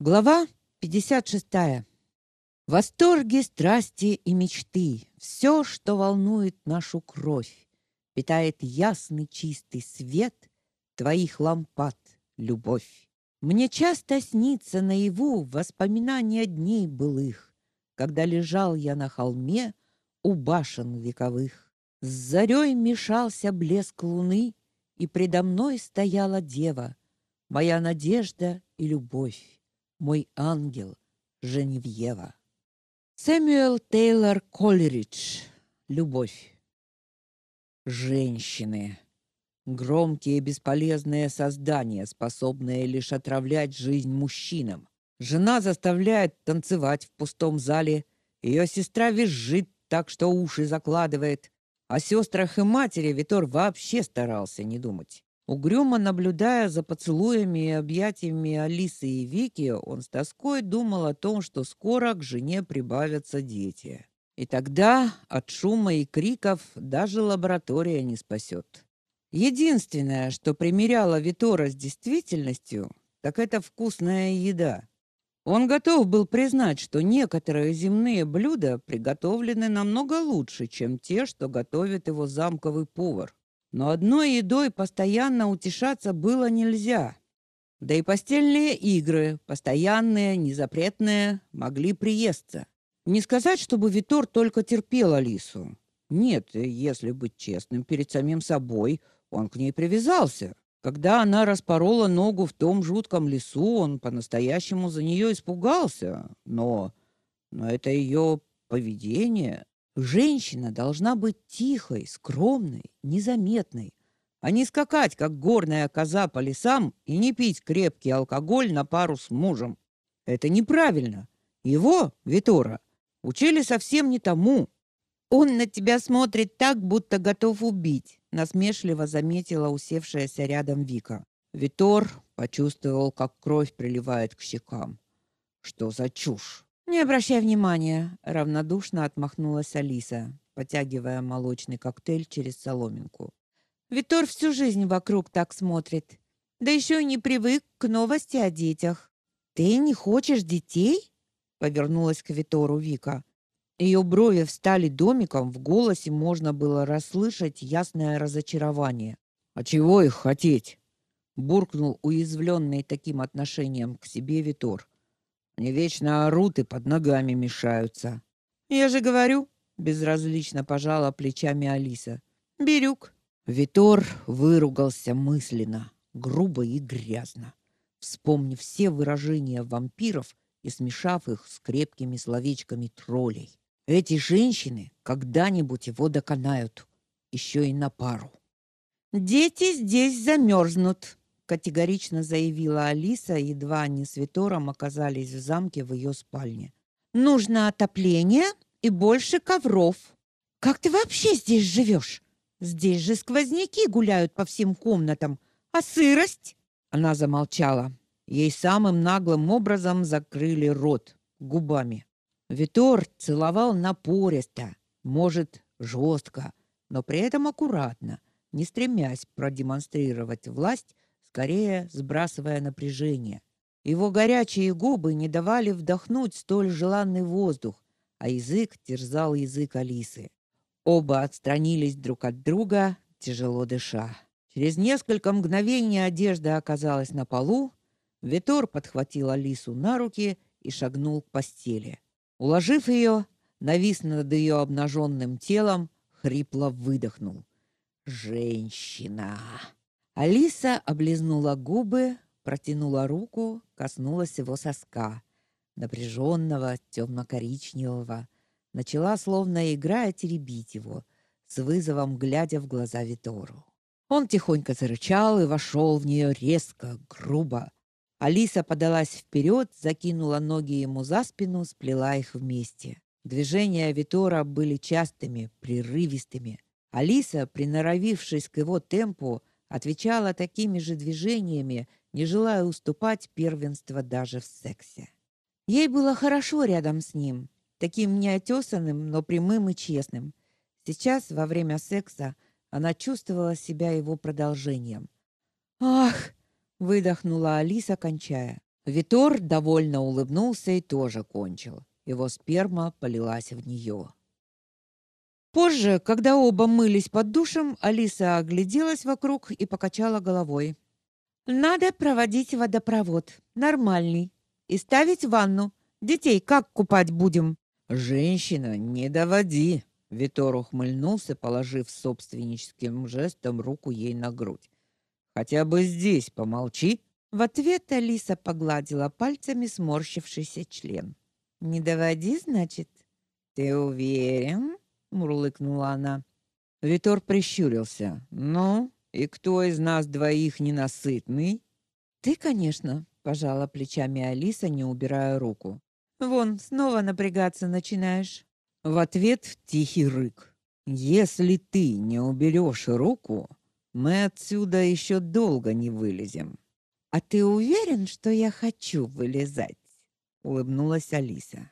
Глава 56. Восторги, страсти и мечты все, что волнует нашу кровь, питает ясный чистый свет твоих лампад, любовь. Мне часто снится наяву воспоминания дней былых, когда лежал я на холме у башен вековых. С зарей мешался блеск луны, и предо мной стояла дева, моя надежда и любовь мой ангел Женевьева. Сэмюэл Тейлор Колеридж. Любовь. Женщины. Громкие бесполезные создания, способные лишь отравлять жизнь мужчинам. Жена заставляет танцевать в пустом зале, ее сестра визжит так, что уши закладывает. О сестрах и матери Витор вообще старался не думать. Угрюмо наблюдая за поцелуями и объятиями Алисы и Вики, он с тоской думал о том, что скоро к жене прибавятся дети. И тогда от шума и криков даже лаборатория не спасет. Единственное, что примеряло Витора с действительностью, так это вкусная еда. Он готов был признать, что некоторые земные блюда приготовлены намного лучше, чем те, что готовит его замковый повар. Но одной едой постоянно утешаться было нельзя. Да и постельные игры, постоянные, незапретные, могли приесться. Не сказать, чтобы Витор только терпел Алису. Нет, если быть честным перед самим собой, он к ней привязался. Когда она распорола ногу в том жутком лесу, он по-настоящему за нее испугался. Но но это ее поведение Женщина должна быть тихой, скромной, незаметной, а не скакать, как горная коза по лесам и не пить крепкий алкоголь на пару с мужем. Это неправильно. Его, Витора, учили совсем не тому. Он на тебя смотрит так, будто готов убить, насмешливо заметила усевшаяся рядом Вика. Витор почувствовал, как кровь приливает к щекам. Что за чушь? Не обращай внимания, равнодушно отмахнулась Алиса, потягивая молочный коктейль через соломинку. Витор всю жизнь вокруг так смотрит. Да еще и не привык к новости о детях. Ты не хочешь детей? повернулась к Витору Вика. Ее брови встали домиком, в голосе можно было расслышать ясное разочарование. А чего их хотеть? буркнул уязвленный таким отношением к себе Витор. Мне вечно орут и под ногами мешаются. Я же говорю, безразлично пожала плечами Алиса. Бирюк. Витор выругался мысленно, грубо и грязно, вспомнив все выражения вампиров и смешав их с крепкими словечками троллей. Эти женщины когда-нибудь его доконают, еще и на пару. Дети здесь замерзнут, категорично заявила Алиса, едва они с Витором оказались в замке в ее спальне. Нужно отопление и больше ковров. Как ты вообще здесь живешь? Здесь же сквозняки гуляют по всем комнатам, а сырость? Она замолчала. Ей самым наглым образом закрыли рот губами. Витор целовал напористо, может, жестко, но при этом аккуратно, не стремясь продемонстрировать власть скорее сбрасывая напряжение. Его горячие губы не давали вдохнуть столь желанный воздух, а язык терзал язык Алисы. Оба отстранились друг от друга, тяжело дыша. Через несколько мгновений одежда оказалась на полу. Витор подхватил Алису на руки и шагнул к постели. Уложив ее, навис над ее обнаженным телом, хрипло выдохнул: "Женщина!" Алиса облизнула губы, протянула руку, коснулась его соска, напряженного, темно-коричневого, начала словно играя теребить его, с вызовом глядя в глаза Витору. Он тихонько зарычал и вошел в нее резко, грубо. Алиса подалась вперед, закинула ноги ему за спину, сплела их вместе. Движения Витора были частыми, прерывистыми. Алиса, приноровившись к его темпу, отвечала такими же движениями, не желая уступать первенство даже в сексе. Ей было хорошо рядом с ним, таким неотесанным, но прямым и честным. Сейчас, во время секса, она чувствовала себя его продолжением. «Ах!» — выдохнула Алиса, кончая. Витор довольно улыбнулся и тоже кончил. Его сперма полилась в нее. Позже, когда оба мылись под душем, Алиса огляделась вокруг и покачала головой. Надо проводить водопровод, нормальный, и ставить ванну. Детей как купать будем? Женщина, не доводи. Витор ухмыльнулся, положив собственническим жестом руку ей на грудь. Хотя бы здесь помолчи. В ответ Алиса погладила пальцами сморщившийся член. Не доводи, значит? Ты уверен? Мурлыкнула она. Витор прищурился. Ну, и кто из нас двоих ненасытный? Ты, конечно, пожала плечами Алиса, не убирая руку. Вон, снова напрягаться начинаешь. В ответ тихий рык. Если ты не уберешь руку, мы отсюда еще долго не вылезем. А ты уверен, что я хочу вылезать? улыбнулась Алиса.